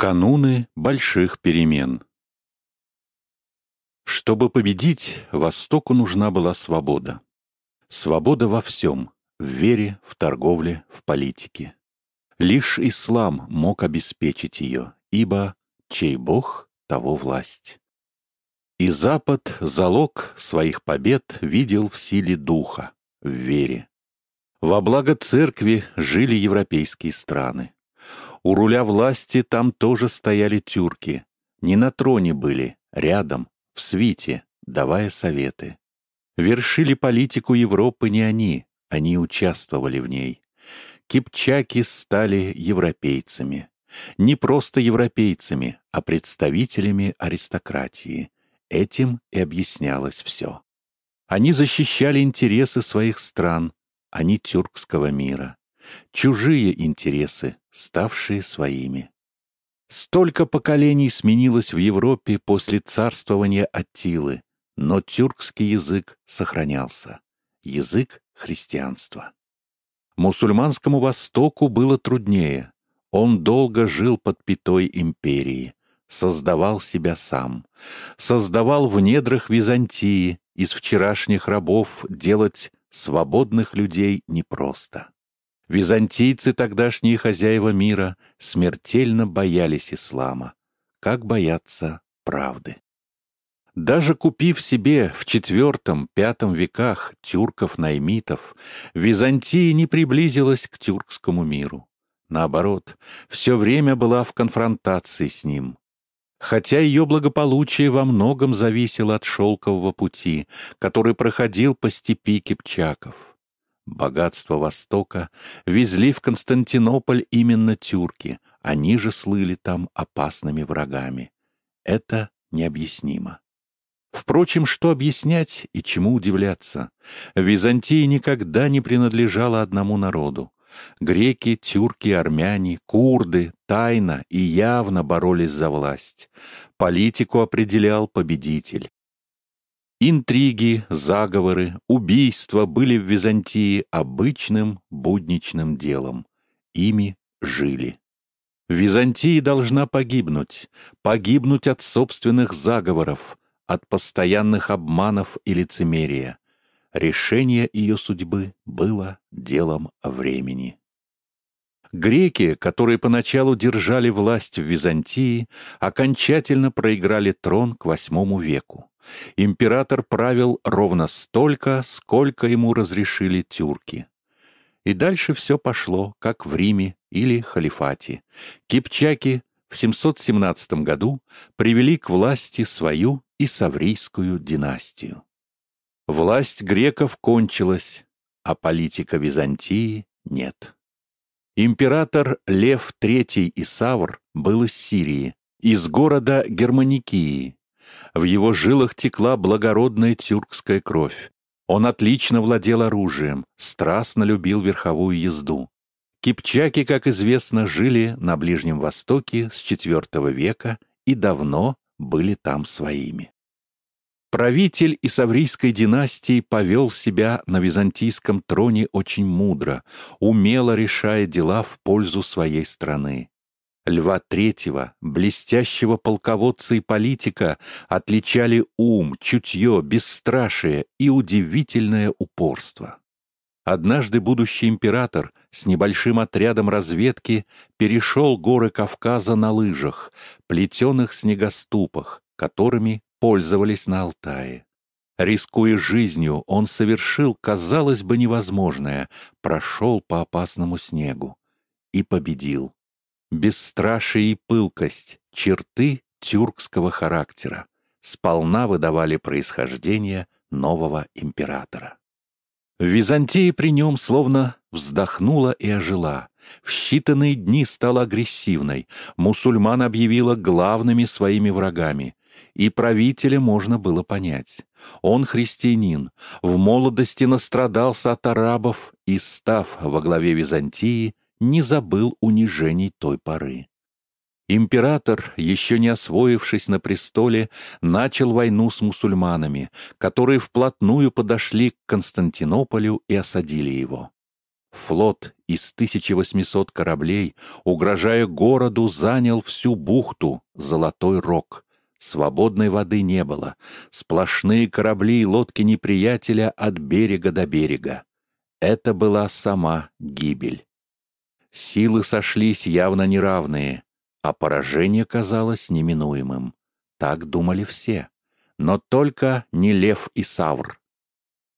Кануны больших перемен Чтобы победить, Востоку нужна была свобода. Свобода во всем — в вере, в торговле, в политике. Лишь ислам мог обеспечить ее, ибо чей бог, того власть. И Запад залог своих побед видел в силе духа, в вере. Во благо церкви жили европейские страны. У руля власти там тоже стояли тюрки. Не на троне были, рядом, в свите, давая советы. Вершили политику Европы не они, они участвовали в ней. Кипчаки стали европейцами. Не просто европейцами, а представителями аристократии. Этим и объяснялось все. Они защищали интересы своих стран, а не тюркского мира чужие интересы, ставшие своими. Столько поколений сменилось в Европе после царствования Аттилы, но тюркский язык сохранялся. Язык христианства. Мусульманскому Востоку было труднее. Он долго жил под пятой империи, создавал себя сам, создавал в недрах Византии из вчерашних рабов делать свободных людей непросто. Византийцы, тогдашние хозяева мира, смертельно боялись ислама, как боятся правды. Даже купив себе в IV-V веках тюрков-наймитов, Византия не приблизилась к тюркскому миру. Наоборот, все время была в конфронтации с ним. Хотя ее благополучие во многом зависело от шелкового пути, который проходил по степи кипчаков. Богатство Востока везли в Константинополь именно тюрки, они же слыли там опасными врагами. Это необъяснимо. Впрочем, что объяснять и чему удивляться? Византия никогда не принадлежала одному народу. Греки, тюрки, армяне, курды тайно и явно боролись за власть. Политику определял победитель. Интриги, заговоры, убийства были в Византии обычным будничным делом. Ими жили. Византия должна погибнуть, погибнуть от собственных заговоров, от постоянных обманов и лицемерия. Решение ее судьбы было делом времени. Греки, которые поначалу держали власть в Византии, окончательно проиграли трон к восьмому веку. Император правил ровно столько, сколько ему разрешили тюрки. И дальше все пошло, как в Риме или халифате. Кипчаки в 717 году привели к власти свою Исаврийскую династию. Власть греков кончилась, а политика Византии нет. Император Лев III Исавр был из Сирии, из города Германикии, в его жилах текла благородная тюркская кровь. Он отлично владел оружием, страстно любил верховую езду. Кипчаки, как известно, жили на Ближнем Востоке с IV века и давно были там своими. Правитель Исаврийской династии повел себя на византийском троне очень мудро, умело решая дела в пользу своей страны. Льва Третьего, блестящего полководца и политика, отличали ум, чутье, бесстрашие и удивительное упорство. Однажды будущий император с небольшим отрядом разведки перешел горы Кавказа на лыжах, плетеных снегоступах, которыми пользовались на Алтае. Рискуя жизнью, он совершил, казалось бы, невозможное, прошел по опасному снегу и победил бесстрашие и пылкость, черты тюркского характера, сполна выдавали происхождение нового императора. В Византии при нем словно вздохнула и ожила. В считанные дни стала агрессивной, мусульман объявила главными своими врагами, и правителя можно было понять. Он христианин, в молодости настрадался от арабов и, став во главе Византии, не забыл унижений той поры. Император, еще не освоившись на престоле, начал войну с мусульманами, которые вплотную подошли к Константинополю и осадили его. Флот из 1800 кораблей, угрожая городу, занял всю бухту Золотой Рог. Свободной воды не было. Сплошные корабли и лодки неприятеля от берега до берега. Это была сама гибель. Силы сошлись явно неравные, а поражение казалось неминуемым. Так думали все. Но только не Лев и Савр.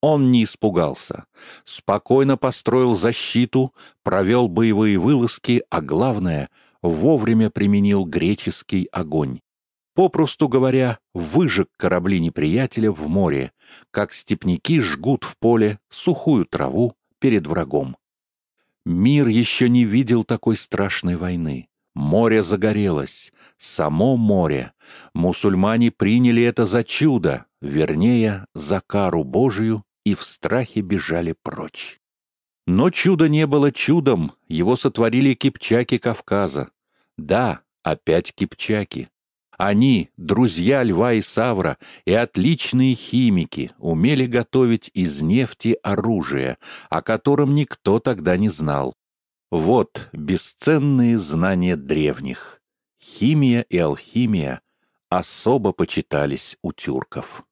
Он не испугался. Спокойно построил защиту, провел боевые вылазки, а главное, вовремя применил греческий огонь попросту говоря, выжег корабли неприятеля в море, как степняки жгут в поле сухую траву перед врагом. Мир еще не видел такой страшной войны. Море загорелось, само море. Мусульмане приняли это за чудо, вернее, за кару Божию, и в страхе бежали прочь. Но чудо не было чудом, его сотворили кипчаки Кавказа. Да, опять кипчаки. Они, друзья Льва и Савра и отличные химики, умели готовить из нефти оружие, о котором никто тогда не знал. Вот бесценные знания древних. Химия и алхимия особо почитались у тюрков.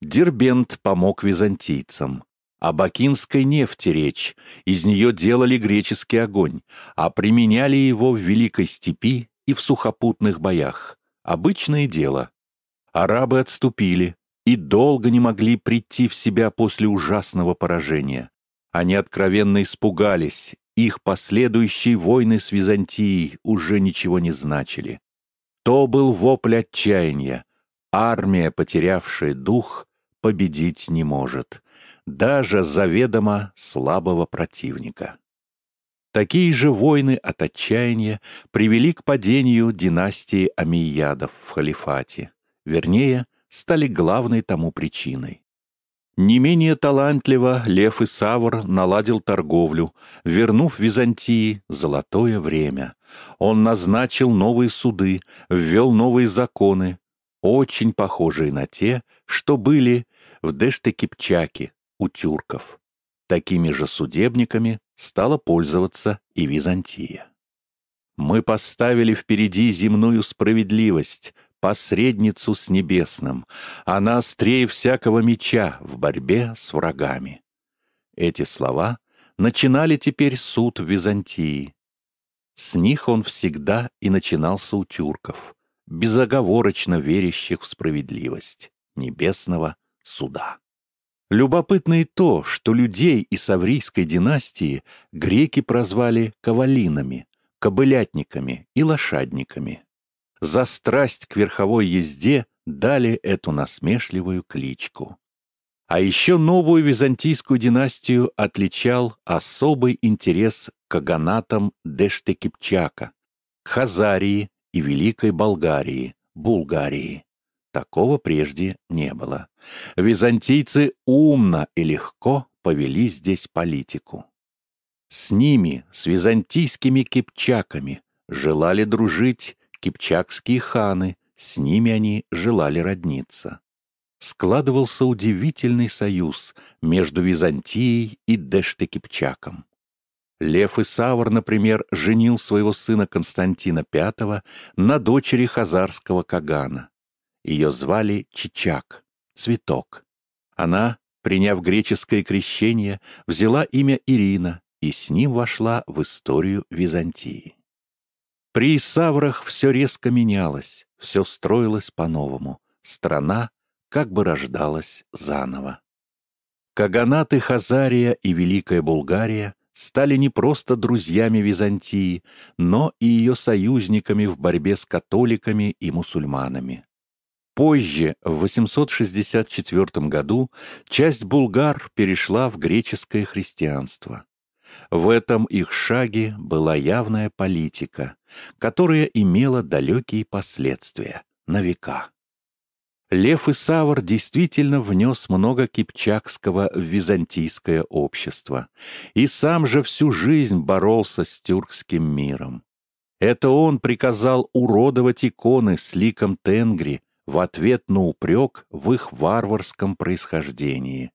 Дербент помог византийцам. О бакинской нефти речь, из нее делали греческий огонь, а применяли его в Великой степи и в сухопутных боях. Обычное дело. Арабы отступили и долго не могли прийти в себя после ужасного поражения. Они откровенно испугались, их последующие войны с Византией уже ничего не значили. То был вопль отчаяния. Армия, потерявшая дух, победить не может, даже заведомо слабого противника. Такие же войны от отчаяния привели к падению династии Амиядов в халифате, вернее, стали главной тому причиной. Не менее талантливо Лев и Савр наладил торговлю, вернув Византии золотое время. Он назначил новые суды, ввел новые законы, очень похожие на те, что были в Дэште-Кипчаке у тюрков. Такими же судебниками стала пользоваться и Византия. Мы поставили впереди земную справедливость, посредницу с небесным, она острее всякого меча в борьбе с врагами. Эти слова начинали теперь суд в Византии. С них он всегда и начинался у тюрков, безоговорочно верящих в справедливость небесного суда. Любопытно и то, что людей из Саврийской династии греки прозвали кавалинами, кобылятниками и лошадниками. За страсть к верховой езде дали эту насмешливую кличку. А еще новую византийскую династию отличал особый интерес к аганатам Дэште-Кипчака, Хазарии и Великой Болгарии, Булгарии. Такого прежде не было. Византийцы умно и легко повели здесь политику. С ними, с византийскими кипчаками, желали дружить кипчакские ханы, с ними они желали родниться. Складывался удивительный союз между Византией и Дэште-Кипчаком. Лев и Савр, например, женил своего сына Константина V на дочери хазарского Кагана. Ее звали Чичак, цветок. Она, приняв греческое крещение, взяла имя Ирина и с ним вошла в историю Византии. При Исаврах все резко менялось, все строилось по-новому. Страна как бы рождалась заново. Каганаты Хазария и Великая Булгария стали не просто друзьями Византии, но и ее союзниками в борьбе с католиками и мусульманами. Позже, в 864 году, часть булгар перешла в греческое христианство. В этом их шаге была явная политика, которая имела далекие последствия на века. Лев и Савр действительно внес много кипчакского в византийское общество, и сам же всю жизнь боролся с тюркским миром. Это он приказал уродовать иконы с ликом Тенгри, в ответ на упрек в их варварском происхождении.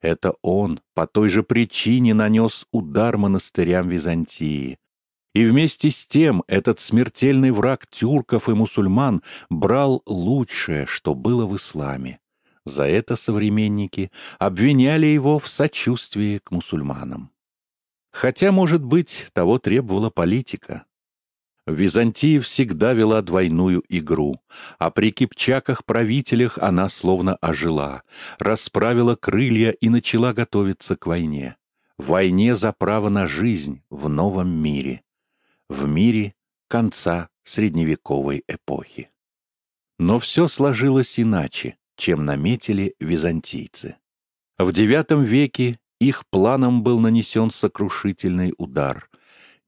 Это он по той же причине нанес удар монастырям Византии. И вместе с тем этот смертельный враг тюрков и мусульман брал лучшее, что было в исламе. За это современники обвиняли его в сочувствии к мусульманам. Хотя, может быть, того требовала политика. Византия всегда вела двойную игру, а при кипчаках-правителях она словно ожила, расправила крылья и начала готовиться к войне. Войне за право на жизнь в новом мире. В мире конца средневековой эпохи. Но все сложилось иначе, чем наметили византийцы. В IX веке их планом был нанесен сокрушительный удар,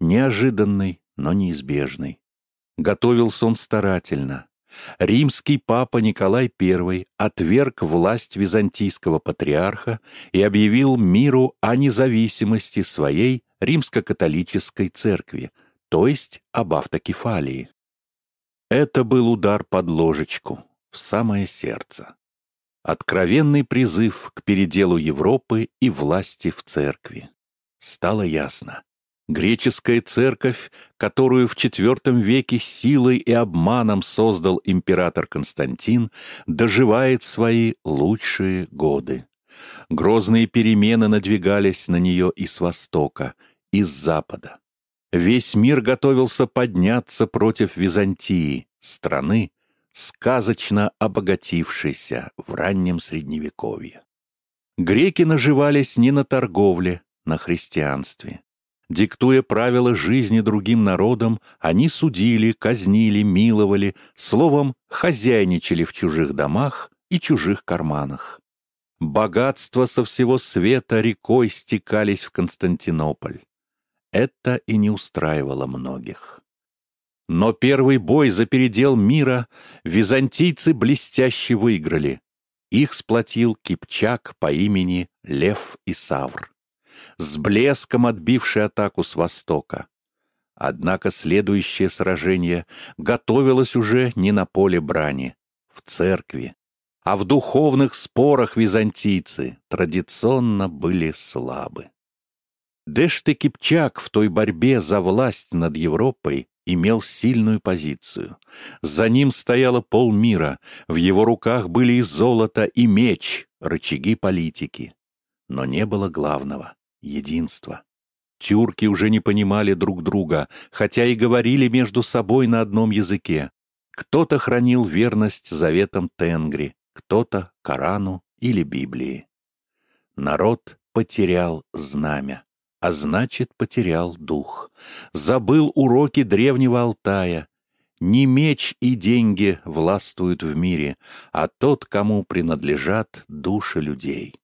неожиданный, но неизбежный. Готовился он старательно. Римский папа Николай I отверг власть византийского патриарха и объявил миру о независимости своей римско-католической церкви, то есть об автокефалии. Это был удар под ложечку, в самое сердце. Откровенный призыв к переделу Европы и власти в церкви. Стало ясно. Греческая церковь, которую в IV веке силой и обманом создал император Константин, доживает свои лучшие годы. Грозные перемены надвигались на нее и с востока, и с запада. Весь мир готовился подняться против Византии, страны, сказочно обогатившейся в раннем Средневековье. Греки наживались не на торговле, на христианстве. Диктуя правила жизни другим народам, они судили, казнили, миловали, словом, хозяйничали в чужих домах и чужих карманах. Богатства со всего света рекой стекались в Константинополь. Это и не устраивало многих. Но первый бой за передел мира византийцы блестяще выиграли. Их сплотил Кипчак по имени Лев Исавр с блеском отбивший атаку с востока. Однако следующее сражение готовилось уже не на поле брани, в церкви, а в духовных спорах византийцы традиционно были слабы. Дэште Кипчак в той борьбе за власть над Европой имел сильную позицию. За ним стояло полмира, в его руках были и золото, и меч, рычаги политики. Но не было главного единство. Тюрки уже не понимали друг друга, хотя и говорили между собой на одном языке. Кто-то хранил верность заветам Тенгри, кто-то — Корану или Библии. Народ потерял знамя, а значит, потерял дух. Забыл уроки древнего Алтая. Не меч и деньги властвуют в мире, а тот, кому принадлежат души людей.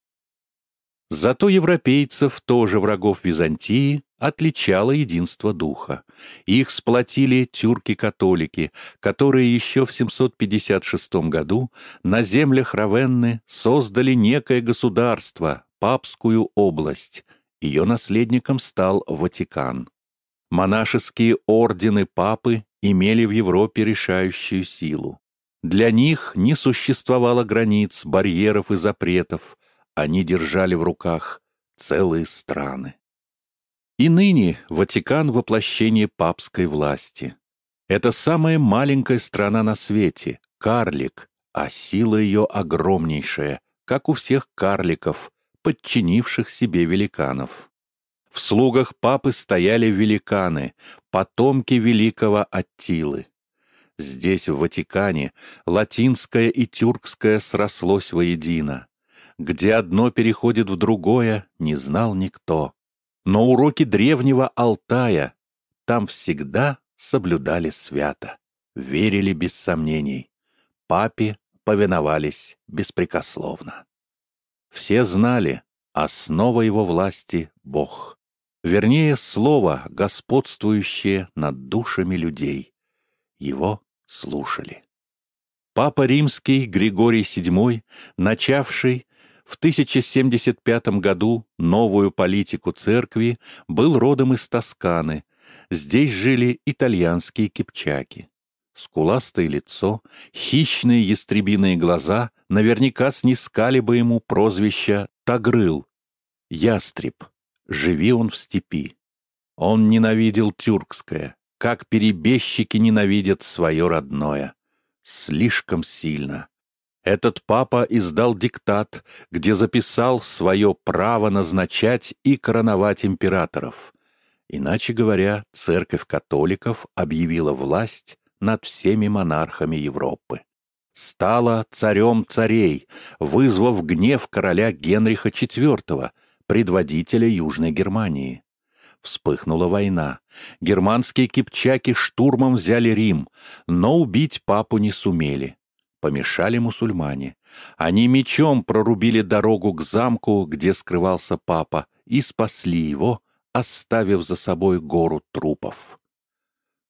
Зато европейцев, тоже врагов Византии, отличало единство духа. Их сплотили тюрки-католики, которые еще в 756 году на землях Равенны создали некое государство, папскую область. Ее наследником стал Ватикан. Монашеские ордены папы имели в Европе решающую силу. Для них не существовало границ, барьеров и запретов, они держали в руках целые страны. И ныне Ватикан — воплощение папской власти. Это самая маленькая страна на свете, карлик, а сила ее огромнейшая, как у всех карликов, подчинивших себе великанов. В слугах папы стояли великаны, потомки великого Аттилы. Здесь, в Ватикане, латинское и тюркское срослось воедино. Где одно переходит в другое, не знал никто. Но уроки древнего Алтая там всегда соблюдали свято, верили без сомнений. Папе повиновались беспрекословно. Все знали, основа его власти — Бог. Вернее, слово, господствующее над душами людей. Его слушали. Папа Римский Григорий VII, начавший в 1075 году новую политику церкви был родом из Тосканы. Здесь жили итальянские кипчаки. Скуластое лицо, хищные ястребиные глаза наверняка снискали бы ему прозвище Тагрыл, ястреб, живи он в степи. Он ненавидел тюркское, как перебежчики ненавидят свое родное. Слишком сильно. Этот папа издал диктат, где записал свое право назначать и короновать императоров. Иначе говоря, церковь католиков объявила власть над всеми монархами Европы. Стала царем царей, вызвав гнев короля Генриха IV, предводителя Южной Германии. Вспыхнула война. Германские кипчаки штурмом взяли Рим, но убить папу не сумели помешали мусульмане. Они мечом прорубили дорогу к замку, где скрывался папа, и спасли его, оставив за собой гору трупов.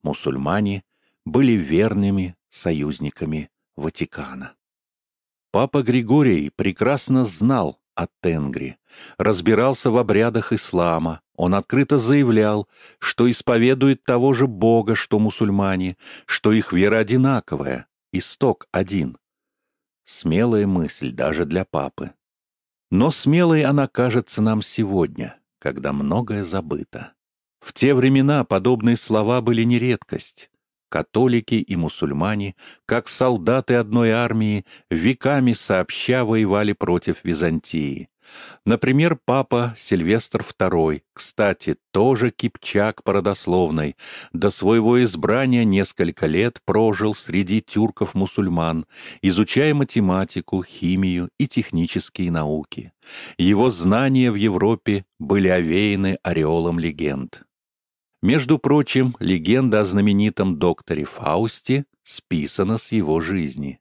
Мусульмане были верными союзниками Ватикана. Папа Григорий прекрасно знал о Тенгри, разбирался в обрядах ислама, он открыто заявлял, что исповедует того же Бога, что мусульмане, что их вера одинаковая, исток один. Смелая мысль даже для папы. Но смелой она кажется нам сегодня, когда многое забыто. В те времена подобные слова были не редкость. Католики и мусульмане, как солдаты одной армии, веками сообща воевали против Византии. Например, папа Сильвестр II, кстати, тоже кипчак породословной, до своего избрания несколько лет прожил среди тюрков-мусульман, изучая математику, химию и технические науки. Его знания в Европе были овеяны ореолом легенд. Между прочим, легенда о знаменитом докторе Фаусте списана с его жизни.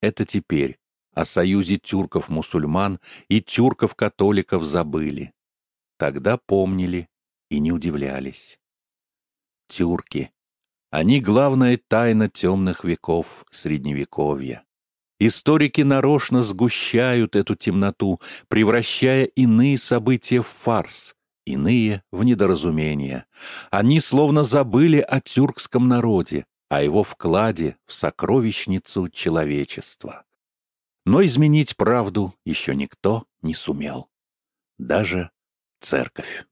Это теперь, о союзе тюрков-мусульман и тюрков-католиков забыли. Тогда помнили и не удивлялись. Тюрки. Они главная тайна темных веков Средневековья. Историки нарочно сгущают эту темноту, превращая иные события в фарс, иные — в недоразумение. Они словно забыли о тюркском народе, о его вкладе в сокровищницу человечества. Но изменить правду еще никто не сумел. Даже церковь.